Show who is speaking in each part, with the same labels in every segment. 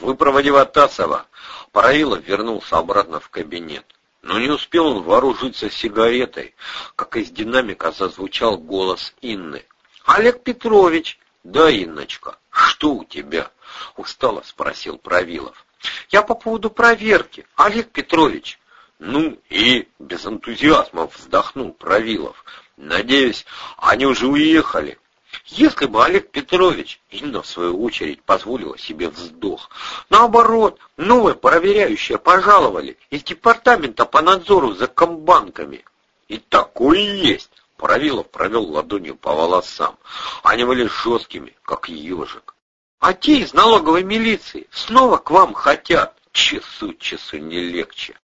Speaker 1: выпроводив Атасова, Параилов вернулся обратно в кабинет. Но не успел он вооружиться сигаретой, как из динамика зазвучал голос Инны. «Олег Петрович!» «Да, Инночка, что у тебя?» — устало спросил Правилов. «Я по поводу проверки, Олег Петрович». «Ну и...» — без энтузиазма вздохнул Правилов. «Надеюсь, они уже уехали». Если бы Олег Петрович, Инна в свою очередь позволила себе вздох, наоборот, новые проверяющие пожаловали из департамента по надзору за комбанками. И такое есть. Правилов провел ладонью по волосам. Они были жесткими, как ежик. А те из налоговой милиции снова к вам хотят. Часу часу не легче.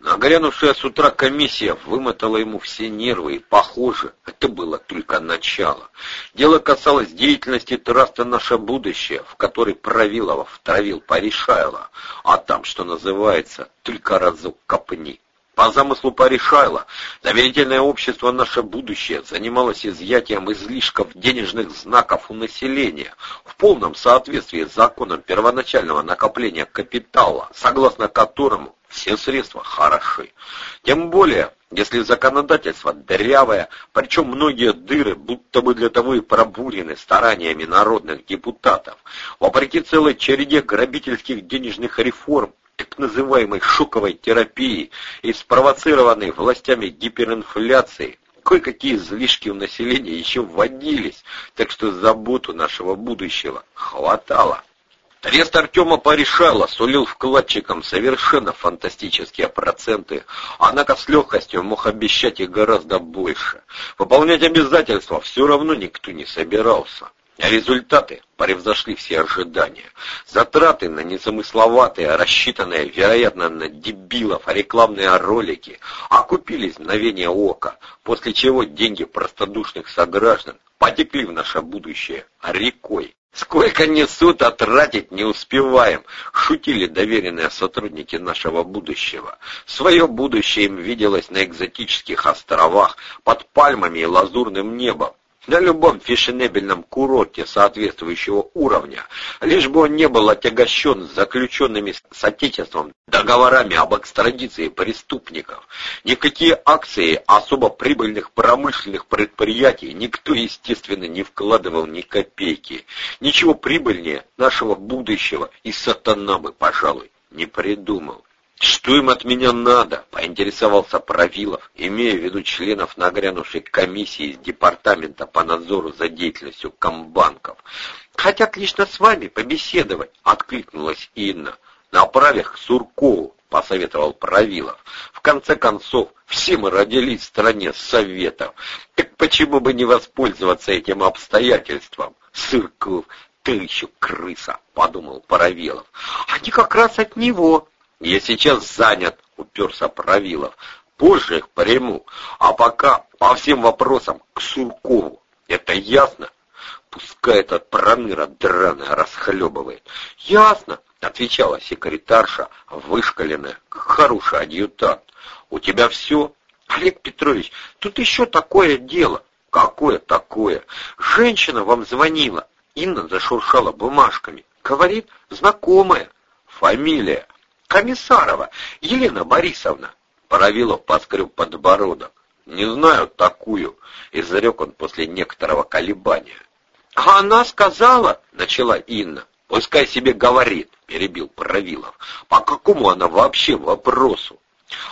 Speaker 1: Нагрянувшая с утра комиссия вымотала ему все нервы, и, похоже, это было только начало. Дело касалось деятельности траста «Наше будущее», в которой Правилова втравил Паришайло, а там, что называется, только разок копни. По замыслу Паришайла, доверительное общество «Наше будущее» занималось изъятием излишков денежных знаков у населения в полном соответствии с законом первоначального накопления капитала, согласно которому все средства хороши. Тем более, если законодательство дырявое, причем многие дыры будто бы для того и пробурены стараниями народных депутатов, вопреки целой череде грабительских денежных реформ, так называемой шоковой терапии и спровоцированной властями гиперинфляции, кое-какие излишки у населения еще вводились, так что заботу нашего будущего хватало. Трест Артема порешала, сулил вкладчикам совершенно фантастические проценты, однако с легкостью мог обещать их гораздо больше. Выполнять обязательства все равно никто не собирался. Результаты превзошли все ожидания. Затраты на незамысловатые, рассчитанные, вероятно, на дебилов, рекламные ролики окупились в мгновение ока, после чего деньги простодушных сограждан потекли в наше будущее рекой. Сколько несут, а тратить не успеваем, шутили доверенные сотрудники нашего будущего. Свое будущее им виделось на экзотических островах, под пальмами и лазурным небом, на любом фешенебельном курорте соответствующего уровня, лишь бы он не был отягощен заключенными с Отечеством договорами об экстрадиции преступников. Никакие акции особо прибыльных промышленных предприятий никто, естественно, не вкладывал ни копейки. Ничего прибыльнее нашего будущего и сатана бы, пожалуй, не придумал. «Что им от меня надо?» — поинтересовался Правилов, имея в виду членов нагрянувшей комиссии из департамента по надзору за деятельностью комбанков. «Хотят лично с вами побеседовать», — откликнулась Инна. «Направь их к Суркову», — посоветовал Правилов. «В конце концов, все мы родились в стране советов. Так почему бы не воспользоваться этим обстоятельством? Сырков, ты еще крыса», — подумал Паравелов. «Они как раз от него», я сейчас занят, уперся Правилов. Позже их приму, а пока по всем вопросам к Суркову. Это ясно? Пускай этот проныра драная расхлебывает. Ясно, отвечала секретарша, вышкаленная, как хороший адъютант. У тебя все? Олег Петрович, тут еще такое дело. Какое такое? Женщина вам звонила. Инна зашуршала бумажками. Говорит, знакомая. Фамилия. Комиссарова Елена Борисовна. Паравилов поскреб подбородок. Не знаю такую, изрек он после некоторого колебания. А она сказала, начала Инна. Пускай себе говорит, перебил Паравилов. По какому она вообще вопросу?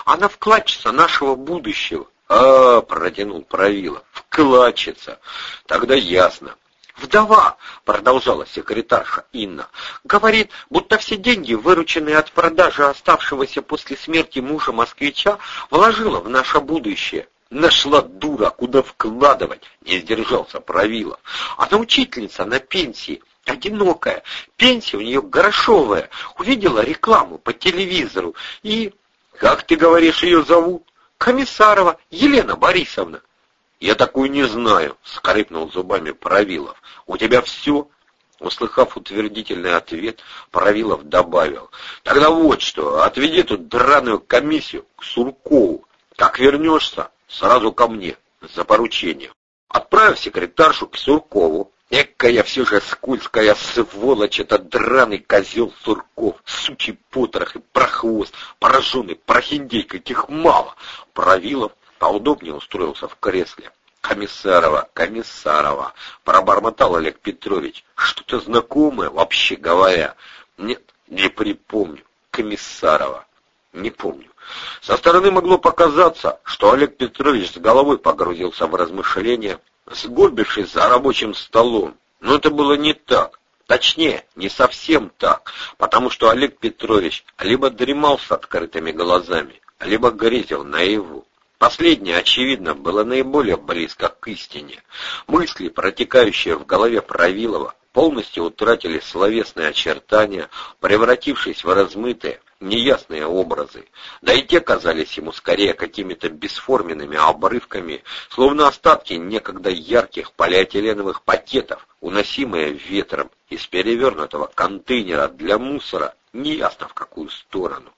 Speaker 1: Она вкладчица нашего будущего. А, протянул Правилов. Вкладчица. Тогда ясно. «Вдова», — продолжала секретарша Инна, — «говорит, будто все деньги, вырученные от продажи оставшегося после смерти мужа москвича, вложила в наше будущее». Нашла дура, куда вкладывать, не сдержался Правилов. Она учительница на пенсии, одинокая, пенсия у нее грошовая. Увидела рекламу по телевизору и... Как ты говоришь, ее зовут? Комиссарова Елена Борисовна. «Я такую не знаю», — скрипнул зубами Правилов. «У тебя все?» Услыхав утвердительный ответ, Правилов добавил. «Тогда вот что, отведи тут драную комиссию к Суркову. Как вернешься, сразу ко мне, за поручением. Отправь секретаршу к Суркову, Экая все же скользкая сволочь, этот драный козел Сурков, сучий потрох и прохвост, пораженный прохиндейка, этих мало. Правилов поудобнее устроился в кресле. «Комиссарова, Комиссарова!» — пробормотал Олег Петрович. «Что-то знакомое, вообще говоря?» «Нет, не припомню. Комиссарова. Не помню». Со стороны могло показаться, что Олег Петрович с головой погрузился в размышления, сгорбившись за рабочим столом. Но это было не так. Точнее, не совсем так, потому что Олег Петрович либо дремал с открытыми глазами, либо грезил наяву. Последнее, очевидно, было наиболее близко к истине. Мысли, протекающие в голове Правилова, полностью утратили словесные очертания, превратившись в размытые, неясные образы. Да и те казались ему скорее какими-то бесформенными обрывками, словно остатки некогда ярких полиэтиленовых пакетов, уносимые ветром из перевернутого контейнера для мусора, неясно в какую сторону.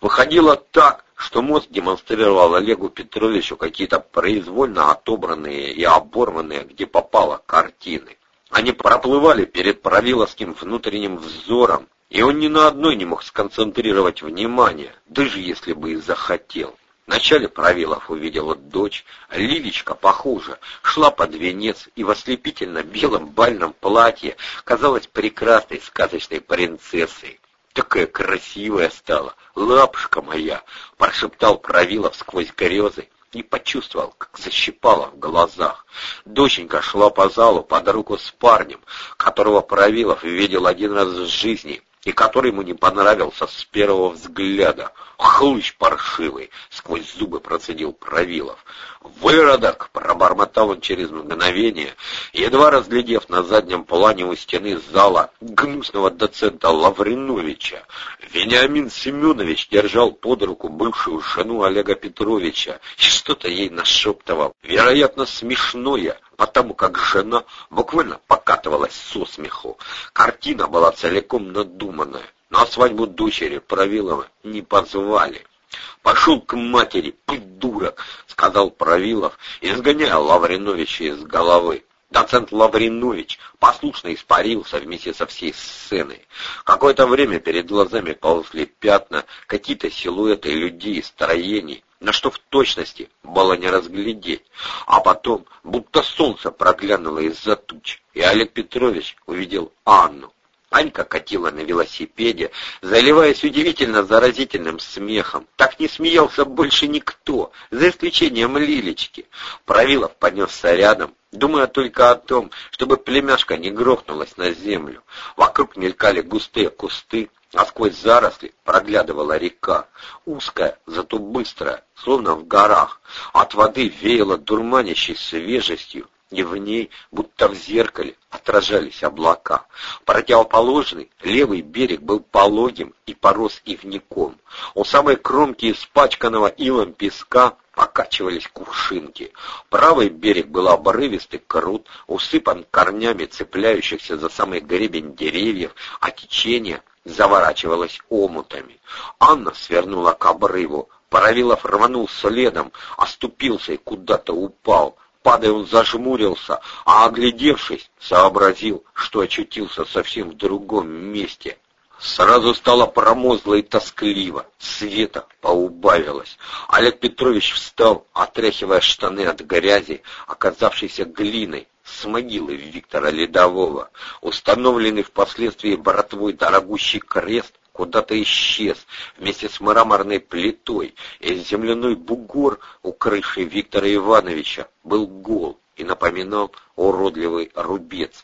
Speaker 1: Выходило так, что мозг демонстрировал Олегу Петровичу какие-то произвольно отобранные и оборванные, где попало, картины. Они проплывали перед Правиловским внутренним взором, и он ни на одной не мог сконцентрировать внимание, даже если бы и захотел. Вначале Правилов увидела дочь, Лилечка, похоже, шла под венец и в ослепительно белом бальном платье казалась прекрасной сказочной принцессой. Такая красивая стала, лапушка моя, прошептал Правилов сквозь грезы и почувствовал, как защипало в глазах. Доченька шла по залу под руку с парнем, которого Правилов видел один раз в жизни, и который ему не понравился с первого взгляда. «Хлыщ паршивый!» — сквозь зубы процедил Правилов. «Выродок!» — пробормотал он через мгновение, едва разглядев на заднем плане у стены зала гнусного доцента Лавриновича. Вениамин Семенович держал под руку бывшую жену Олега Петровича и что-то ей нашептывал, вероятно, смешное, потому как жена буквально покатывалась со смеху. Картина была целиком надуманная. На свадьбу дочери Правилова не позвали. «Пошел к матери, придурок!» — сказал Правилов, изгоняя Лавриновича из головы. Доцент Лавринович послушно испарился вместе со всей сценой. Какое-то время перед глазами ползли пятна, какие-то силуэты людей и строений, на что в точности было не разглядеть. А потом, будто солнце проглянуло из-за туч, и Олег Петрович увидел Анну. Анька катила на велосипеде, заливаясь удивительно заразительным смехом. Так не смеялся больше никто, за исключением Лилечки. Правилов поднесся рядом, думая только о том, чтобы племяшка не грохнулась на землю. Вокруг мелькали густые кусты, а сквозь заросли проглядывала река, узкая, зато быстрая, словно в горах. От воды веяло дурманящей свежестью, и в ней, будто в зеркале, отражались облака. Противоположный, левый берег был пологим и порос ивником. У самой кромки испачканного илом песка покачивались кувшинки. Правый берег был обрывистый, крут, усыпан корнями цепляющихся за самый гребень деревьев, а течение заворачивалось омутами. Анна свернула к обрыву. Паравилов рванул следом, оступился и куда-то упал. Падая, он зажмурился, а, оглядевшись, сообразил, что очутился совсем в другом месте. Сразу стало промозгло и тоскливо, света поубавилось. Олег Петрович встал, отряхивая штаны от грязи, оказавшейся глиной, с могилы Виктора Ледового. Установленный впоследствии братвой дорогущий крест куда-то исчез вместе с мраморной плитой, и земляной бугор, укрывший Виктора Ивановича, был гол и напоминал уродливый рубец.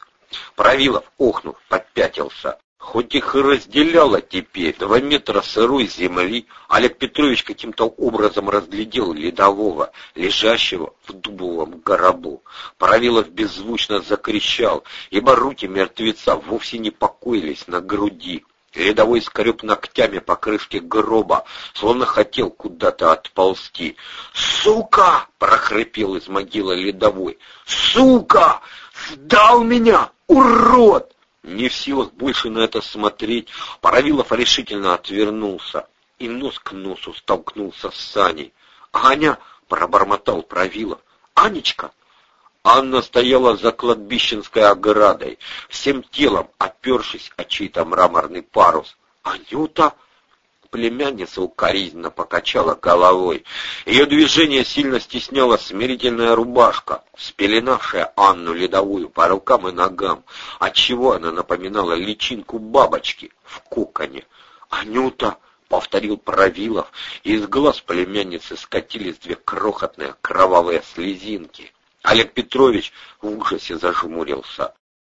Speaker 1: Правилов, охнув, подпятился. Хоть их и разделяло теперь два метра сырой земли, Олег Петрович каким-то образом разглядел ледового, лежащего в дубовом гробу. Правилов беззвучно закричал, ибо руки мертвеца вовсе не покоились на груди. Рядовой скреб ногтями по крышке гроба, словно хотел куда-то отползти. «Сука!» — прохрипел из могилы ледовой. «Сука! Сдал меня, урод!» Не в силах больше на это смотреть, Паравилов решительно отвернулся и нос к носу столкнулся с Саней. «Аня!» — пробормотал Правилов. «Анечка!» Анна стояла за кладбищенской оградой, всем телом опершись о чей-то мраморный парус. «Анюта!» Племянница укоризненно покачала головой. Ее движение сильно стесняла смирительная рубашка, спеленавшая Анну ледовую по рукам и ногам, отчего она напоминала личинку бабочки в коконе. «Анюта!» — повторил Правилов, и из глаз племянницы скатились две крохотные кровавые слезинки. Олег Петрович в ужасе зажмурился.